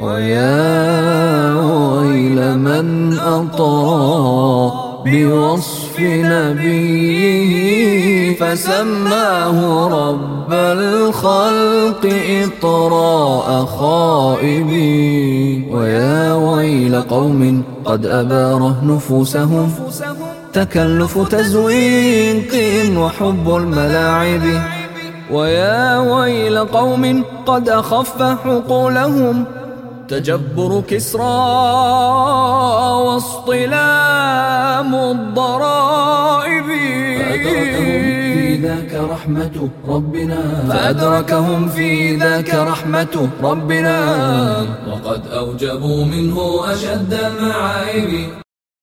ويا ويل من أطاع بوصف نبيه فسماه رب الخلق إطراء خائبين ويا ويل قوم قد أباره نفوسهم تكلف تزويق وحب الملاعب. ويا ويل قوم قد أخف حقولهم تجبر كسرى واصطلام الضرائب. فأدركهم في ذاك رحمة ربنا. فأدركهم في ذاك رحمة ربنا. وقد أوجبوا منه أشد المعايب.